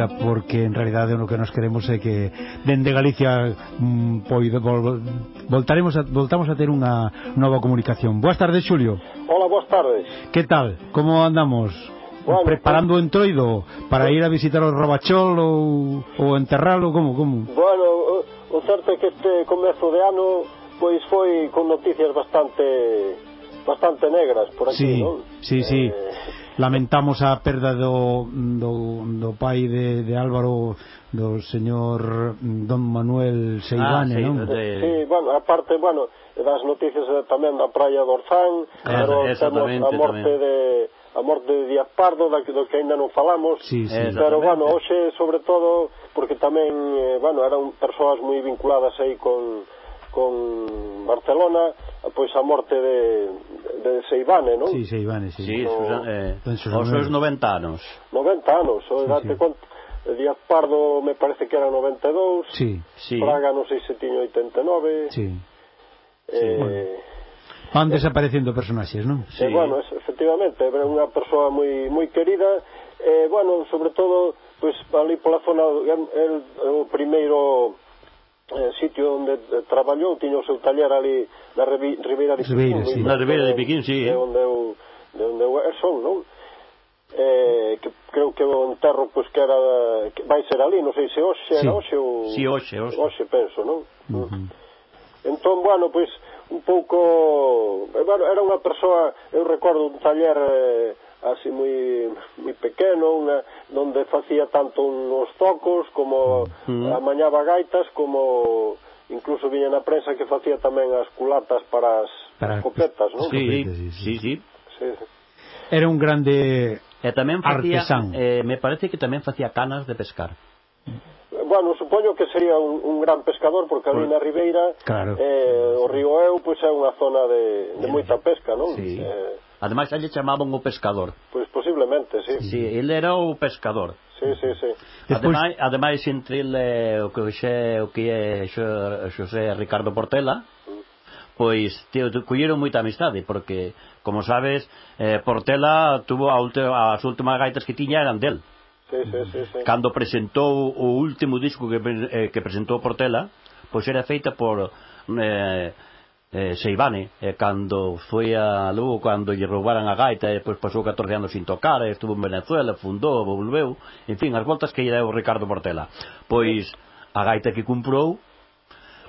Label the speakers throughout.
Speaker 1: música porque en realidade o que nos queremos é que dende Galicia mm, poido, vol, voltaremos a, voltamos a ter unha nova comunicación. Boas tardes, Xulio.
Speaker 2: Hola, boas tardes.
Speaker 1: Que tal? Como andamos?
Speaker 2: Bueno,
Speaker 1: preparando o entroido para ir a visitar o Robachol ou, ou enterralo, como, como?
Speaker 2: Bueno, o certo é que este comezo de ano pois foi con noticias bastante bastante negras por aquí,
Speaker 1: sí,
Speaker 2: non?
Speaker 1: Sí,
Speaker 2: eh, sí
Speaker 1: lamentamos a perda do, do, do pai de, de Álvaro do señor mm, Don Manuel Seivane,
Speaker 3: ah, sí,
Speaker 1: non?
Speaker 3: De...
Speaker 2: Sí, bueno, aparte, bueno, das noticias eh, tamén da praia do Orzán,
Speaker 3: ah, claro,
Speaker 2: pero temos a morte
Speaker 3: tamén.
Speaker 2: de a morte de Díaz Pardo, da que, do que ainda non falamos,
Speaker 1: sí, sí,
Speaker 2: pero, bueno, hoxe, sobre todo, porque tamén, eh, bueno, eran persoas moi vinculadas aí con con Barcelona pois a morte de, de Seibane, non?
Speaker 1: Sí, Seibane, sí.
Speaker 3: sí
Speaker 2: no,
Speaker 3: Susan, eh, os seus 90 anos.
Speaker 2: 90 anos, o
Speaker 1: sí,
Speaker 2: date
Speaker 1: sí.
Speaker 2: conta. Eh, Díaz Pardo me parece que era 92.
Speaker 1: Sí,
Speaker 3: sí.
Speaker 2: Praga non sei se tiño 89.
Speaker 1: Sí.
Speaker 2: Eh, sí. Bueno.
Speaker 1: Van eh, desaparecendo personaxes, non?
Speaker 3: Eh, sí.
Speaker 2: Eh, bueno, es, efectivamente, era unha persoa moi moi querida, eh, bueno, sobre todo, pois, pues, ali pola zona, el, el, o primeiro eh, sitio onde eh, traballou, tiña o seu taller ali na Ribeira de
Speaker 1: Ribeira,
Speaker 2: Piquín.
Speaker 1: Sí.
Speaker 3: Na Ribeira de Piquín, sí.
Speaker 2: De
Speaker 3: eh.
Speaker 2: onde eu, de onde eu son, non? Eh, que, creo que o enterro pois, que era que vai ser ali, non sei se hoxe
Speaker 1: sí.
Speaker 2: era hoxe ou...
Speaker 3: Sí, hoxe, hoxe.
Speaker 2: Hoxe, penso, non?
Speaker 1: Uh -huh.
Speaker 2: Entón, bueno, pois, un pouco... Eh, bueno, era unha persoa, eu recordo un taller... Eh, así moi moi pequeno, unha onde facía tanto uns tocos como
Speaker 3: mm.
Speaker 2: amañaba gaitas como incluso viña na prensa que facía tamén as culatas para as
Speaker 1: para...
Speaker 2: copetas, non?
Speaker 3: Sí,
Speaker 1: sí, sí,
Speaker 3: sí. sí.
Speaker 1: Era un grande
Speaker 3: E tamén facía,
Speaker 1: artesán.
Speaker 3: eh, me parece que tamén facía canas de pescar.
Speaker 2: Bueno, supoño que sería un, un gran pescador porque ali na Ribeira
Speaker 1: claro.
Speaker 2: eh, o río Eu pois é unha zona de, de moita pesca, non?
Speaker 3: Sí.
Speaker 2: Eh,
Speaker 3: Ademais, alle chamaban o pescador.
Speaker 2: Pois posiblemente, sí.
Speaker 3: Sí, ele era o pescador.
Speaker 2: Sí, sí, sí.
Speaker 1: Despois...
Speaker 3: Ademais, ademais entre ele, eh, o que xe, o que é Xosé Ricardo Portela, pois te, te colleron moita amistade, porque, como sabes, eh, Portela tuvo a ultima, as últimas gaitas que tiña eran del.
Speaker 2: Sí, sí, sí, sí.
Speaker 3: Cando presentou o último disco que, eh, que presentou Portela, pois era feita por... Eh, eh, Seibane eh, cando foi a Lugo cando lle roubaran a gaita e depois pasou 14 anos sin tocar e estuvo en Venezuela fundou, volveu en fin, as voltas que lle deu Ricardo Portela. Pois a gaita que comprou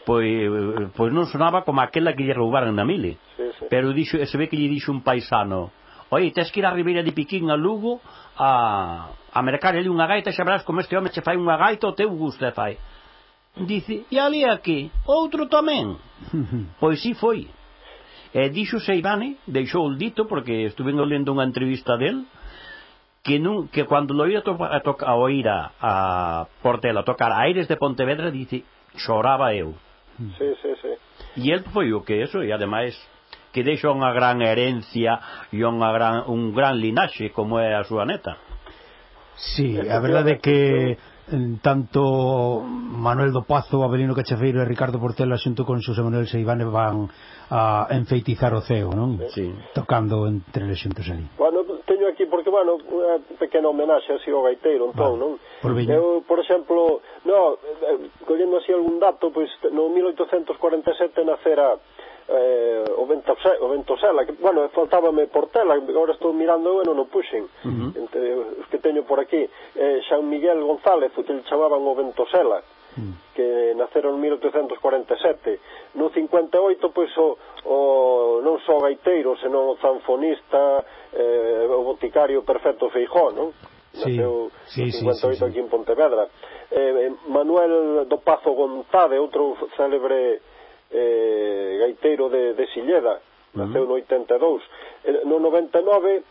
Speaker 3: pois, pois non sonaba como aquela que lle roubaran na mili.
Speaker 2: Sí, sí.
Speaker 3: pero dixo, se ve que lle dixo un paisano oi, tes que ir a Ribeira de Piquín a Lugo a, a mercar ali unha gaita xa verás como este home che fai unha gaita o teu gusto e fai Dice, e ali a que? Outro tamén. pois si sí, foi. E dixo Seivane, deixou o dito, porque estuve lendo unha entrevista del, que nun, que cando lo ia to, a, to, a oír a, a Portela tocar Aires de Pontevedra, dice, choraba eu. Hmm.
Speaker 2: Sí, sí, sí.
Speaker 3: E el foi o que eso, e ademais que deixa unha gran herencia e unha gran, un gran linaxe como é a súa neta.
Speaker 1: Sí, a verdade é que tanto Manuel do Pazo, Abelino Cachafeiro e Ricardo Portela xunto con Xosé Manuel Seivane van a enfeitizar o ceo, non?
Speaker 3: Sí.
Speaker 1: Tocando entre eles xuntos ali.
Speaker 2: Bueno, teño aquí porque bueno, é pequena homenaxe así ao gaiteiro, entón,
Speaker 1: vale.
Speaker 2: non?
Speaker 1: Por viño.
Speaker 2: Eu, por exemplo, no, eh, eh, collendo así algún dato, pois no 1847 nacera eh, o ventosela, o ventosela que, bueno, faltábame Portela, agora estou mirando eu e non o puxen
Speaker 3: uh -huh.
Speaker 2: entre os que teño por aquí eh, San Miguel González, o que le chamaban o ventosela uh mm. -huh. que naceron en 1847 no 58 pois o, o non só o gaiteiro senón o zanfonista eh, o boticario perfecto Feijó non?
Speaker 1: Sí,
Speaker 2: naceu
Speaker 1: sí,
Speaker 2: no 58
Speaker 1: sí, sí, sí.
Speaker 2: aquí en Pontevedra eh, eh, Manuel do Pazo González outro célebre eh, gaiteiro de, de Silleda, naceu no 82. Eh, no 99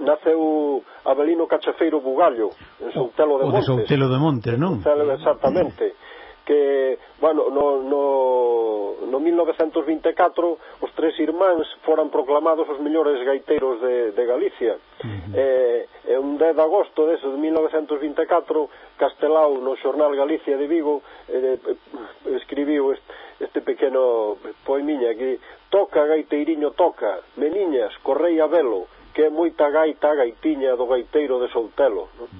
Speaker 2: naceu Abelino Cachafeiro Bugallo, en Soutelo de Montes.
Speaker 1: O de Soutelo de Montes, non?
Speaker 2: Soutelo, exactamente. Que, bueno, no, no, no 1924 os tres irmáns foran proclamados os mellores gaiteiros de, de Galicia. Uh -huh. eh, e un 10 de agosto dese de 1924 Castelao no xornal Galicia de Vigo eh, eh escribiu este, este pequeno poemiña que toca gaiteiriño toca meniñas, correi a velo que é moita gaita a gaitiña do gaiteiro de Soutelo no?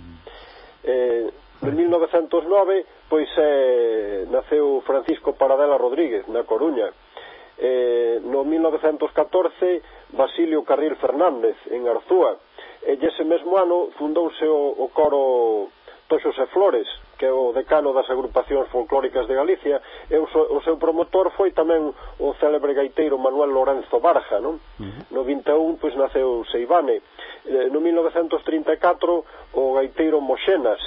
Speaker 2: eh, en 1909 pois eh, naceu Francisco Paradela Rodríguez na Coruña eh, no 1914 Basilio Carril Fernández en Arzúa e ese mesmo ano fundouse o, o coro Dr. Xosé Flores, que é o decano das agrupacións folclóricas de Galicia, e o, o seu promotor foi tamén o célebre gaiteiro Manuel Lorenzo Barja, non? Uh -huh. No 21, pois, naceu Seibane. Eh, no 1934, o gaiteiro Moxenas,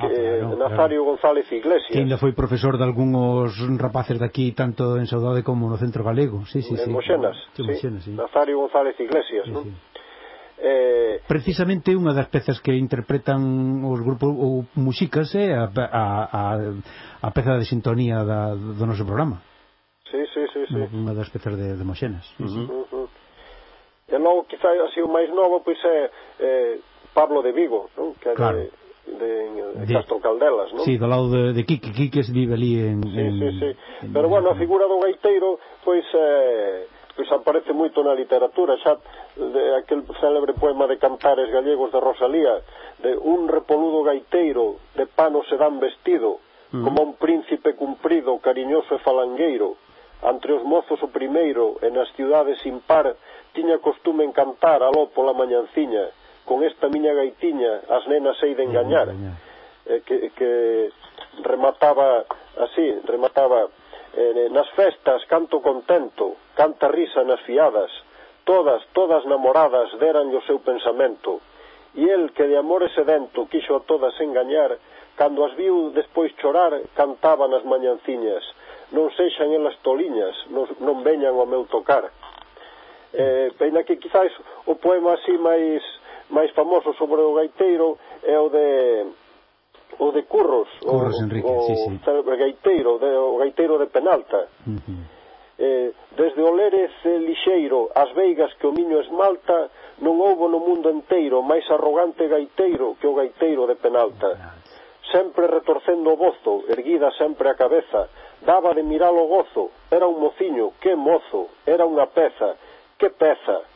Speaker 2: Ah, eh, claro, Nazario claro. González Iglesias.
Speaker 1: Que ainda foi profesor de algúns rapaces daqui, tanto en Saudade como no Centro Galego. Sí, sí,
Speaker 2: en
Speaker 1: sí.
Speaker 2: Moxenas,
Speaker 1: sí. Moxenas, sí.
Speaker 2: Nazario González Iglesias, sí, non? Sí
Speaker 1: eh, precisamente unha das pezas que interpretan os grupos ou músicas é a, a, a, a peza de sintonía da, do noso programa
Speaker 2: sí, sí, sí, sí.
Speaker 1: unha das pezas de, de Moxenas uh -huh.
Speaker 2: Uh -huh. e logo quizá así o máis novo pois é eh, Pablo de Vigo non? que claro. de, de, de, de Castro Caldelas, non?
Speaker 1: Sí, do lado de, de Quique, Quique vive ali en...
Speaker 2: Sí,
Speaker 1: en,
Speaker 2: sí, sí. En... Pero, bueno, a figura do gaiteiro, pois, eh, que aparece moito na literatura, xa de aquel célebre poema de Cantares Gallegos de Rosalía, de un repoludo gaiteiro de pano se dan vestido, mm. como un príncipe cumprido, cariñoso e falangueiro, entre os mozos o primeiro e nas ciudades sin par tiña costume en cantar aló pola mañanciña. Con esta miña gaitiña as nenas hei de engañar. eh, que, que remataba así, remataba Eh, eh, nas festas canto contento, canta risa nas fiadas, todas, todas namoradas deran o seu pensamento. E el que de amor sedento quixo a todas engañar, cando as viu despois chorar, cantaba nas mañanciñas. Non sexan elas toliñas, non, non veñan ao meu tocar. Eh, peina que quizás o poema así máis máis famoso sobre o gaiteiro é o de o de Curros,
Speaker 1: Curros o, Enrique,
Speaker 2: o,
Speaker 1: sí, sí.
Speaker 2: o gaiteiro, de, o gaiteiro de Penalta. Uh -huh. eh, desde Oleres eh, Lixeiro, as Veigas que o Miño esmalta, non houbo no mundo enteiro máis arrogante gaiteiro que o gaiteiro de Penalta. Sempre retorcendo o bozo, erguida sempre a cabeza, daba de mirar o gozo, era un mociño, que mozo, era unha peza, que peza,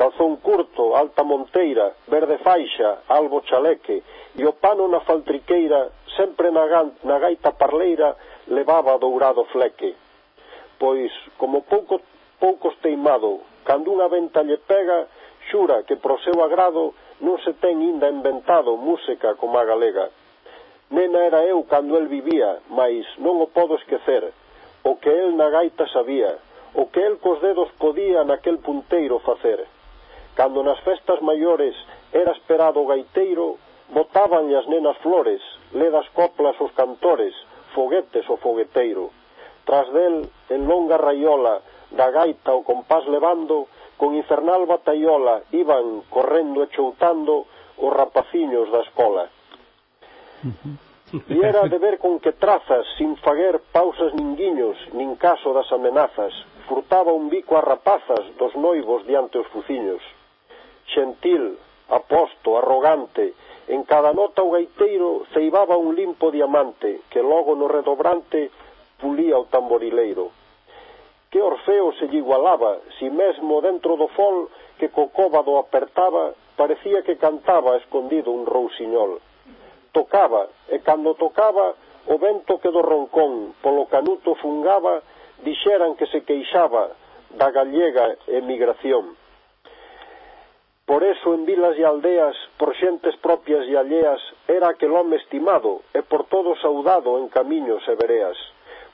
Speaker 2: calzón curto, alta monteira, verde faixa, albo chaleque, e o pano na faltriqueira, sempre na, na gaita parleira, levaba dourado fleque. Pois, como pouco, poucos teimado, cando unha venta lle pega, xura que pro seu agrado non se ten inda inventado música como a galega. Nena era eu cando el vivía, mais non o podo esquecer, o que el na gaita sabía, o que el cos dedos podía naquel punteiro facer. Cando nas festas maiores era esperado o gaiteiro, botaban as nenas flores, ledas coplas os cantores, foguetes o fogueteiro. Tras del, en longa raiola, da gaita o compás levando, con infernal bataiola iban correndo e choutando os rapaciños da escola. E era de ver con que trazas, sin faguer pausas ninguiños, nin caso das amenazas, furtaba un bico a rapazas dos noivos diante os fuciños xentil, aposto, arrogante, en cada nota o gaiteiro ceibaba un limpo diamante que logo no redobrante pulía o tamborileiro. Que Orfeo se lle igualaba, si mesmo dentro do fol que co cóbado apertaba, parecía que cantaba escondido un rousiñol. Tocaba, e cando tocaba, o vento que do roncón polo canuto fungaba, dixeran que se queixaba da gallega emigración. Por eso en vilas e aldeas, por xentes propias e alleas, era aquel home estimado e por todo saudado en camiños e vereas.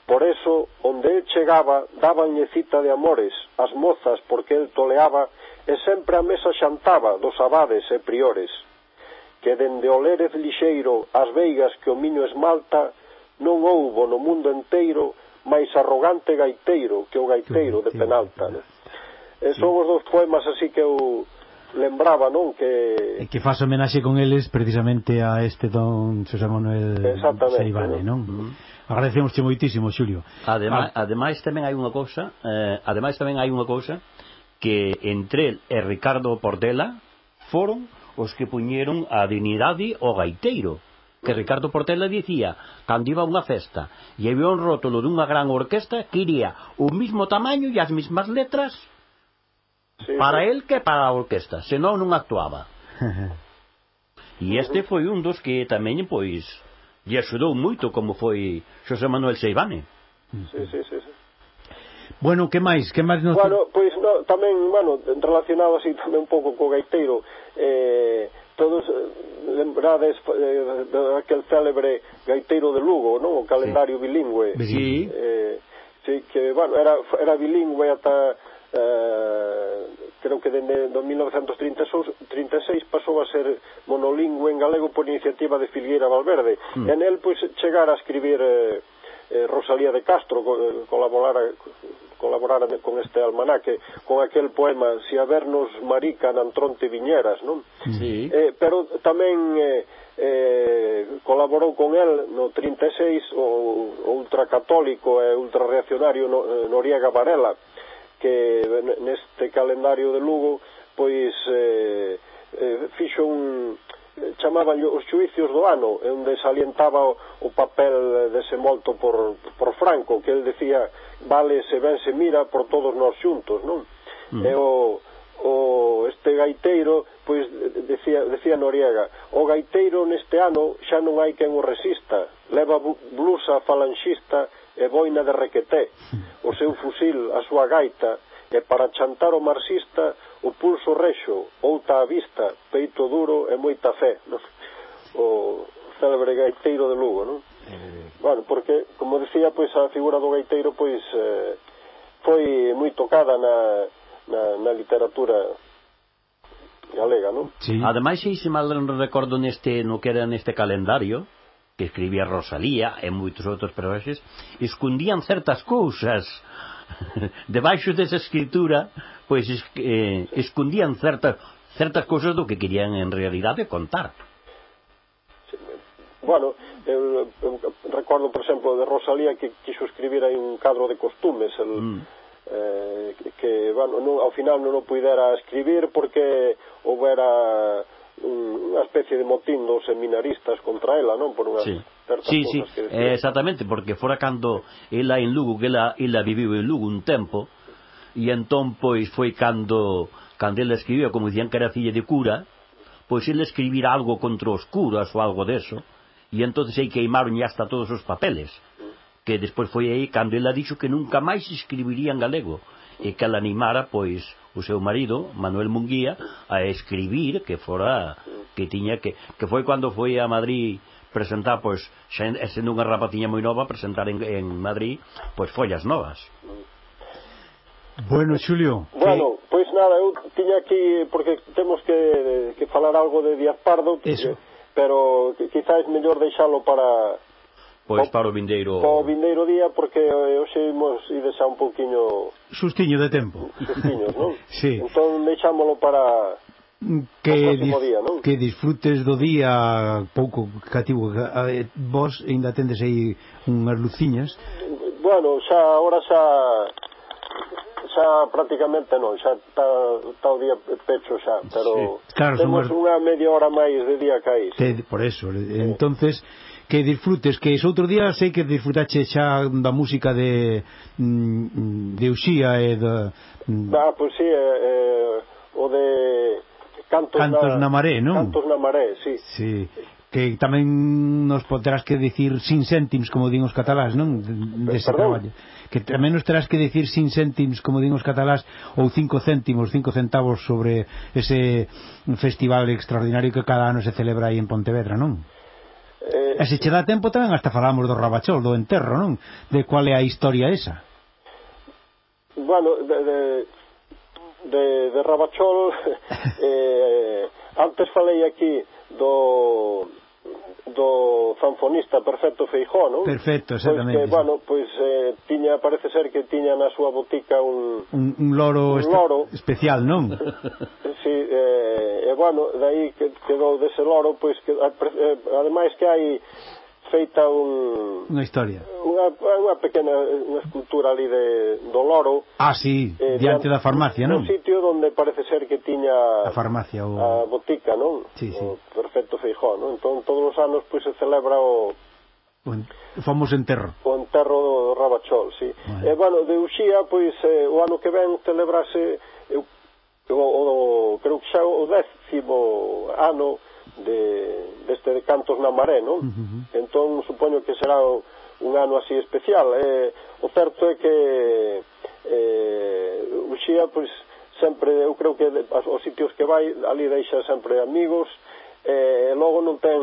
Speaker 2: Por eso, onde el chegaba, dabanlle cita de amores, as mozas porque el toleaba, e sempre a mesa xantaba dos abades e priores. Que dende o Lérez lixeiro, as veigas que o miño esmalta, non houbo no mundo enteiro máis arrogante gaiteiro que o gaiteiro de penalta. Ne? E son os dos poemas así que eu lembraba, non, que...
Speaker 1: E que faz homenaxe con eles precisamente a este don José Manuel Seivane, non? non? Agradecemos moitísimo, Xulio.
Speaker 3: Ademais, ah. ademais tamén hai unha cousa, eh, ademais tamén hai unha cousa que entre el e Ricardo Portela foron os que puñeron a dignidade ao gaiteiro que Ricardo Portela dicía cando iba a unha festa e había un rótulo dunha gran orquesta que iría o mismo tamaño e as mesmas letras Para el que para a orquesta, senón non actuaba. e este foi un dos que tamén, pois, lle axudou moito como foi Xosé Manuel Seivane.
Speaker 2: Sí, sí, sí, sí.
Speaker 1: Bueno, que máis? Que máis nos...
Speaker 2: Bueno, pois no, tamén, bueno, relacionado así tamén un pouco co gaiteiro, eh, todos eh, lembrades eh, aquel célebre gaiteiro de Lugo, non? O calendario sí. bilingüe.
Speaker 3: Sí.
Speaker 2: Eh, sí, que, bueno, era, era bilingüe ata eh, creo que dende 1936 pasou a ser monolingüe en galego por iniciativa de Filgueira Valverde. Mm. En el, pois, chegar a escribir eh, eh, Rosalía de Castro co, eh, colaborara, colaborara con este almanaque, con aquel poema Si habernos marica nan tronte viñeras, non?
Speaker 3: Sí.
Speaker 2: Eh, pero tamén eh, eh, colaborou con el no 36 o, o ultracatólico e ultrarreaccionario no, eh, Noriega Varela, que neste calendario de Lugo pois eh, eh, fixo un chamaban os xuicios do ano onde salientaba o, o papel desenvolto por, por Franco que el decía vale se ben se mira por todos nós xuntos non? Mm. e o, o este gaiteiro pois decía, decía Noriega o gaiteiro neste ano xa non hai quen o resista leva blusa falanxista e boina de requeté, o seu fusil, a súa gaita, e para chantar o marxista o pulso rexo, outa a vista, peito duro e moita fe, non? o célebre gaiteiro de Lugo, non? Bueno, porque, como decía, pois a figura do gaiteiro pois eh, foi moi tocada na, na, na literatura galega, non?
Speaker 3: Sí. Ademais, se mal recordo neste, no que era neste calendario, que escribía Rosalía e moitos outros personaxes escondían certas cousas debaixo desa escritura pois eh, escondían certas certas cousas do que querían en realidade contar
Speaker 2: Bueno, eu, eu recordo, por exemplo, de Rosalía que quiso escribir aí un cadro de costumes el, mm. eh, que, bueno, non, ao final non o puidera escribir porque houbera unha especie de motín dos seminaristas contra ela, non? Por unha
Speaker 3: sí. certas sí, sí. Eh, exactamente, porque fora cando ela en Lugo, que ela, ela viviu en Lugo un tempo, e entón pois foi cando cando ela escribiu, como dicían que era filla de cura, pois ele escribir algo contra os curas ou algo deso, e entón aí queimaron hasta todos os papeles, que despois foi aí cando ela dixo que nunca máis escribiría en galego, e que ela animara pois o seu marido, Manuel Munguía, a escribir que fora que tiña que que foi cando foi a Madrid presentar pois xa sendo unha rapatiña moi nova presentar en, en Madrid pois follas novas.
Speaker 1: Bueno, Xulio.
Speaker 2: Bueno, que... pois nada, eu tiña aquí porque temos que que falar algo de Díaz Pardo,
Speaker 1: Eso.
Speaker 2: Pero quizás mellor deixalo para
Speaker 3: Pois para o vindeiro...
Speaker 2: Para o vindeiro día, porque eh, hoxe imos ir xa un pouquiño...
Speaker 1: Sustiño de tempo.
Speaker 2: Sustiños, non?
Speaker 1: sí.
Speaker 2: Entón, deixámolo para...
Speaker 1: Que, dis día, non? que disfrutes do día pouco cativo vos ainda tendes aí unhas luciñas
Speaker 2: bueno, xa agora xa xa prácticamente non, xa está, está o día pecho xa, pero
Speaker 1: sí. claro,
Speaker 2: temos somos... unha media hora máis de día que aí.
Speaker 1: sí. por eso, sí. entonces que disfrutes, que outro día sei que disfrutache xa da música de mm, de Uxía eh, e da...
Speaker 2: Mm. Ah, pois pues sí, eh, eh, o de...
Speaker 1: Cantos, Cantos na, na maré, non?
Speaker 2: Cantos na maré, sí.
Speaker 1: Sí que tamén nos poderás que dicir sin céntims, como din os catalás, non? De, de traballo. Que tamén nos terás que dicir sin céntims, como din os catalás, ou cinco céntimos, cinco centavos sobre ese festival extraordinario que cada ano se celebra aí en Pontevedra, non? Eh, e se che dá tempo tamén hasta falamos do Rabachol, do enterro, non? De cual é a historia esa?
Speaker 2: Bueno, de, de, de, de Rabachol, eh, antes falei aquí do do fanfonista Perfecto Feijó, non?
Speaker 1: Perfecto, pois exactamente.
Speaker 2: Pois que, bueno, pois eh, tiña, parece ser que tiña na súa botica un...
Speaker 1: Un, un loro,
Speaker 2: un loro
Speaker 1: especial, non?
Speaker 2: sí, eh, e bueno, dai que quedou dese loro, pois que, eh, ademais que hai feita un...
Speaker 1: Unha historia.
Speaker 2: Unha, unha pequena unha escultura ali de, do loro.
Speaker 1: Ah, sí, eh, diante da farmacia, non?
Speaker 2: Un sitio onde parece ser que tiña...
Speaker 1: A farmacia ou...
Speaker 2: A botica, non?
Speaker 1: Sí, sí.
Speaker 2: O, respecto Feijó, non? Entón, todos os anos, pois, se celebra o...
Speaker 1: O famoso enterro.
Speaker 2: O enterro do, Rabachol, sí. Vale. E, bueno, de Uxía, pois, eh, o ano que ven celebrase eu, o, o, creo que xa o décimo ano de, deste de Cantos na Maré, non? Uh -huh. Entón, supoño que será o, un ano así especial. Eh, o certo é que eh, Uxía, pois, sempre eu creo que os sitios que vai ali deixa sempre amigos e logo non ten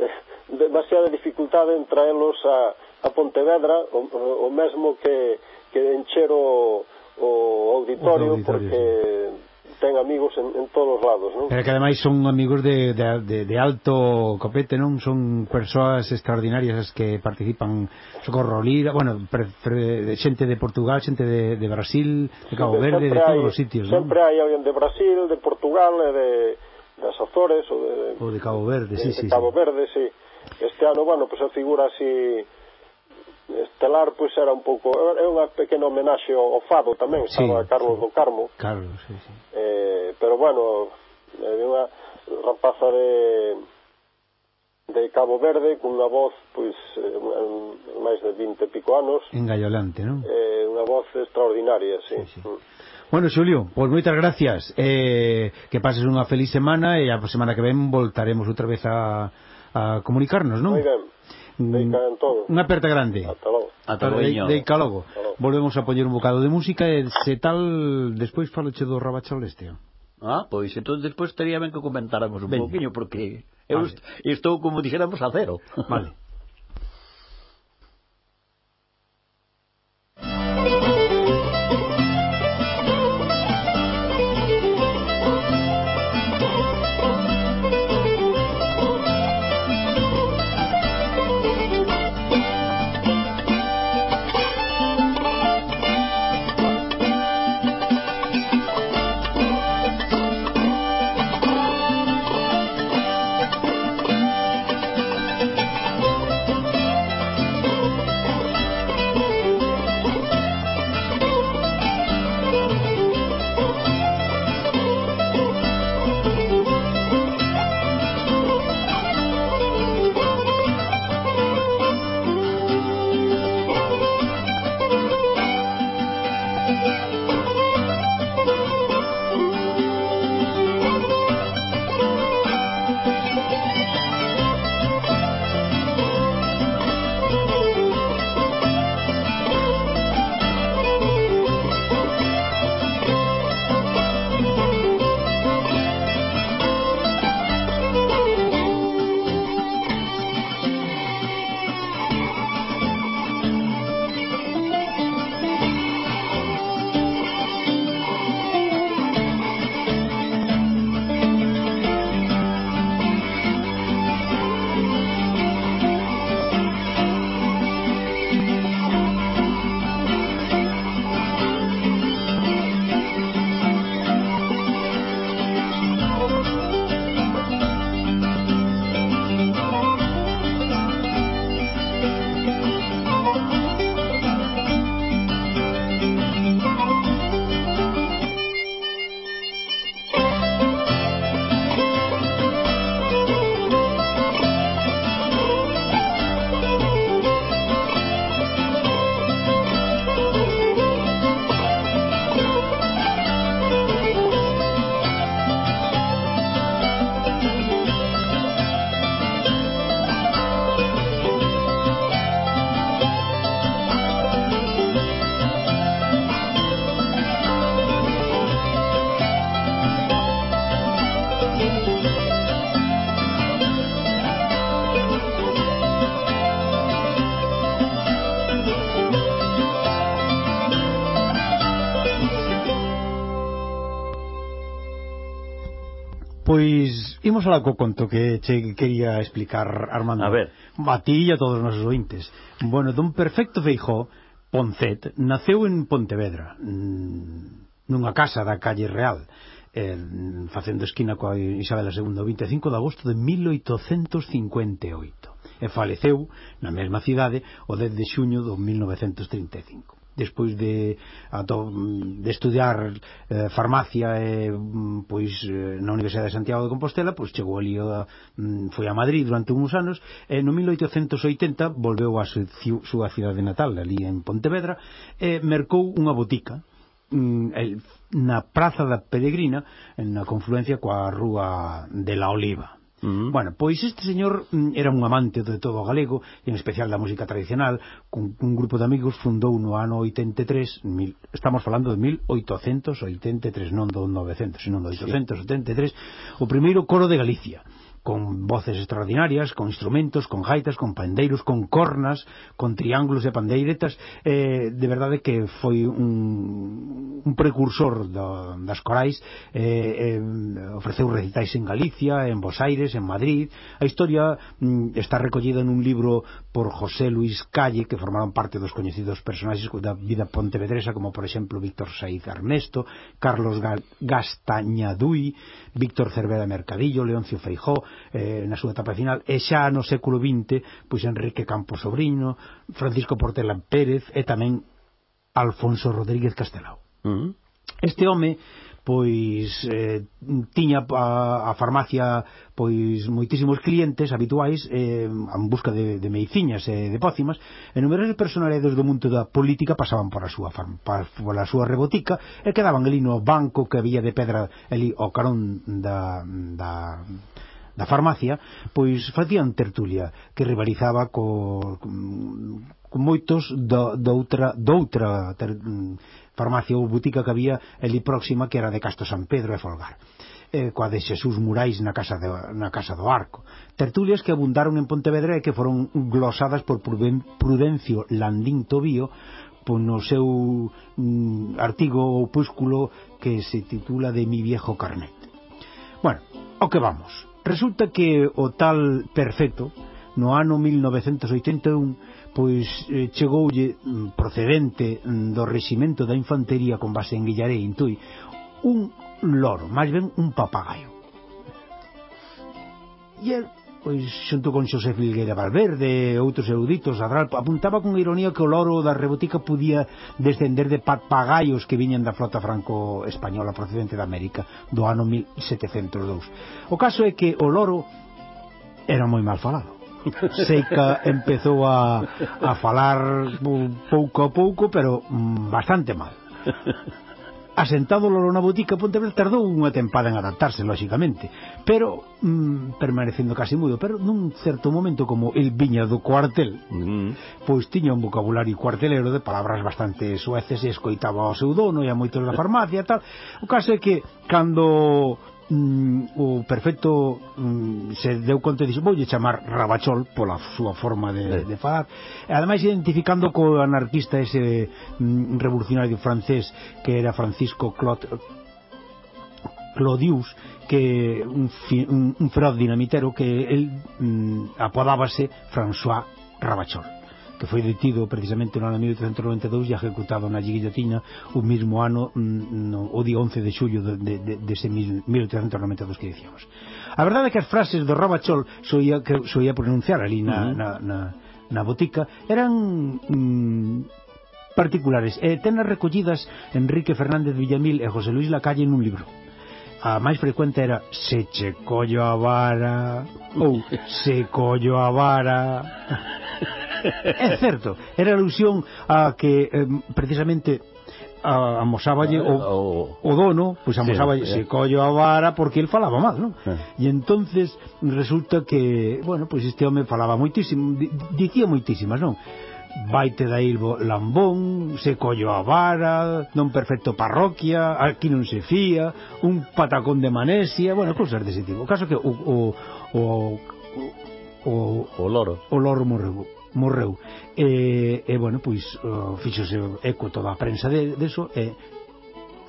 Speaker 2: eh, demasiada dificultade en traelos a, a Pontevedra o, o mesmo que, que encher o, o auditorio, o auditorio porque ten amigos en, en todos os lados, non?
Speaker 1: Pero que ademais son amigos de, de, de, de alto copete, non? Son persoas extraordinarias as que participan Socorro Lira, bueno, pre, pre, xente de Portugal, xente de, de Brasil, de Cabo Verde, de todos os sitios,
Speaker 2: non? Sempre hai alguén de Brasil, de Portugal e de das Azores ou de,
Speaker 1: ou de Cabo Verde, sí,
Speaker 2: de,
Speaker 1: sí, de
Speaker 2: Cabo
Speaker 1: sí.
Speaker 2: Verde, sí. Este ano, bueno, pois pues, a figura así estelar pois pues, era un pouco é unha pequena homenaxe ao Fado tamén, sí, estaba Carlos sí. do Carmo.
Speaker 1: Carlos, sí, sí.
Speaker 2: Eh, pero bueno, é unha rapaza de de Cabo Verde cunha voz pois máis de 20 e pico anos
Speaker 1: engallolante, non?
Speaker 2: Eh, unha voz extraordinaria, sí. sí, sí. Mm.
Speaker 1: Bueno, Xulio, pois moitas gracias. Eh, que pases unha feliz semana e a semana que ven voltaremos outra vez a, a comunicarnos, non?
Speaker 2: Moi ben. Mm,
Speaker 1: unha aperta grande.
Speaker 2: Ata logo.
Speaker 3: Ata logo.
Speaker 1: Deica logo. Volvemos a poñer un bocado de música e se tal despois faloche do Rabachal este. Eh.
Speaker 3: Ah, pois entón despois estaría ben que comentáramos un pouquiño poquinho porque eu vale. estou como dixéramos a cero.
Speaker 1: Vale. falar co conto que che quería explicar Armando.
Speaker 3: A ver.
Speaker 1: A ti e a todos os nosos ointes. Bueno, dun perfecto feijó, Poncet, naceu en Pontevedra, mm, nunha casa da calle Real, eh, facendo esquina coa Isabela II, 25 de agosto de 1858 e faleceu na mesma cidade o 10 de xuño do 1935 despois de, ato, de estudar eh, farmacia eh, pois eh, na Universidade de Santiago de Compostela, pois chegou ali a, mm, foi a Madrid durante uns anos e no 1880 volveu á súa cidade natal, ali en Pontevedra, e mercou unha botica mm, na Praza da Peregrina, na confluencia coa Rúa de la Oliva. -huh. Bueno, pois este señor mm, era un amante de todo o galego, en especial da música tradicional, cun, un grupo de amigos fundou no ano 83, mil, estamos falando de 1883, non do 900, senón do 883, sí. o primeiro coro de Galicia con voces extraordinarias, con instrumentos, con gaitas, con pandeiros, con cornas, con triángulos e pandeiretas, eh, de verdade que foi un, un precursor do, das corais, eh, eh, ofreceu recitais en Galicia, en Bos Aires, en Madrid. A historia mm, está recollida nun libro por José Luis Calle, que formaron parte dos coñecidos personaxes da vida pontevedresa, como por exemplo Víctor Saiz Ernesto, Carlos Gastañadui, Víctor Cervera Mercadillo, Leoncio Feijó, eh, na súa etapa final e xa no século XX pois Enrique Campos Sobrino Francisco Portela Pérez e tamén Alfonso Rodríguez Castelao uh -huh. este home pois eh, tiña a, a farmacia pois moitísimos clientes habituais eh, en busca de, de mediciñas e eh, de pócimas e numerosas personalidades do mundo da política pasaban por a súa farm, por pola súa rebotica e quedaban ali no banco que había de pedra ali ao carón da, da da farmacia, pois facían tertulia que rivalizaba co, con moitos do do outra, ter, farmacia ou butica que había ali próxima que era de Castro San Pedro e Folgar eh, coa de Xesús Murais na Casa, de, na casa do Arco. Tertulias que abundaron en Pontevedra e que foron glosadas por Prudencio Landín Tobío no seu mm, artigo ou púsculo que se titula De mi viejo carnet. Bueno, o que vamos. Resulta que o tal perfecto no ano 1981 pois eh, chegoulle mm, procedente mm, do reximento da infantería con base en Guillaré Intui un loro, máis ben un papagaio. E el pois xunto con Xosé Filgueira Valverde e outros eruditos Adral apuntaba con ironía que o loro da rebotica podía descender de papagaios que viñan da flota franco-española procedente da América do ano 1702 o caso é que o loro era moi mal falado. Seica empezou a, a falar mm, pouco a pouco pero mm, bastante mal asentado Lolo na botica Pontevedra tardou unha tempada en adaptarse, lóxicamente, pero mm, permanecendo casi mudo, pero nun certo momento como el viña do cuartel, mm. pois tiña un vocabulario cuartelero de palabras bastante sueces e escoitaba ao seu dono e a moitos da farmacia e tal. O caso é que cando mm, o perfecto mm, se deu conta e dixo, voulle chamar Rabachol pola súa forma de, sí. de falar ademais identificando co anarquista ese mm, revolucionario francés que era Francisco Clot Clodius que un, un, un feroz dinamitero que el mm, apodábase François Rabachol que foi detido precisamente no ano 1892 e ejecutado na guillotina o mismo ano mm, no, o día 11 de xullo de, de, de, de 1892 que dicíamos. A verdade é que as frases do Robachol soía, que soía pronunciar ali na, uh -huh. na, na, na botica eran mm, particulares. E tenas recollidas Enrique Fernández Villamil e José Luis Lacalle nun libro. A máis frecuente era se che collo a vara ou se collo a vara é certo, era alusión a que eh, precisamente a, amosáballe o, o, o dono, pois amosáballe, sí, se collo a vara porque el falaba mal, non? Eh. E entonces resulta que, bueno, pois este home falaba moitísimo, dicía moitísimas, non? Vaite Ilbo lambón, se collo a vara, non perfecto parroquia, aquí non se fía, un patacón de manesia, bueno, cousas dese tipo. O caso que o, o, o, o,
Speaker 3: o, o loro,
Speaker 1: o loro morreu morreu. E, e bueno, pois uh, fixose eco toda a prensa de, de eso e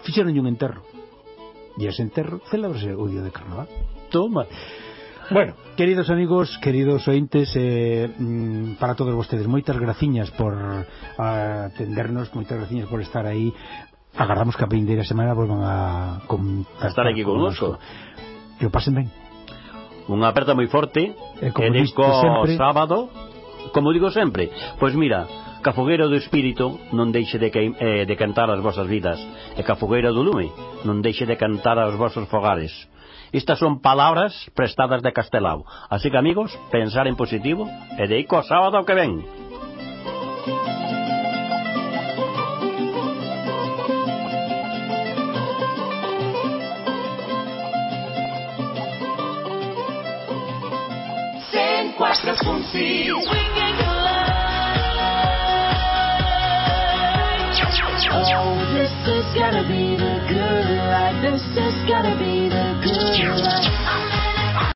Speaker 1: fixeron un enterro. E ese enterro celebrase o día de carnaval.
Speaker 3: Toma.
Speaker 1: Bueno, queridos amigos, queridos ointes, eh, para todos vostedes, moitas graciñas por atendernos, moitas graciñas por estar aí. Agardamos que a vindeira semana volvan a,
Speaker 3: a estar aquí connosco.
Speaker 1: Que o pasen ben.
Speaker 3: Unha aperta moi forte, e como e sempre, sábado como digo sempre, pois mira, ca a fogueira do espírito non deixe de, que, eh, de cantar as vosas vidas, e ca fogueira do lume non deixe de cantar aos vosos fogares. Estas son palabras prestadas de Castelao. Así que, amigos, pensar en positivo e deico sábado que ven.
Speaker 4: Sen 4.6 Oh, this is gotta be the good life. This is gotta be the good life.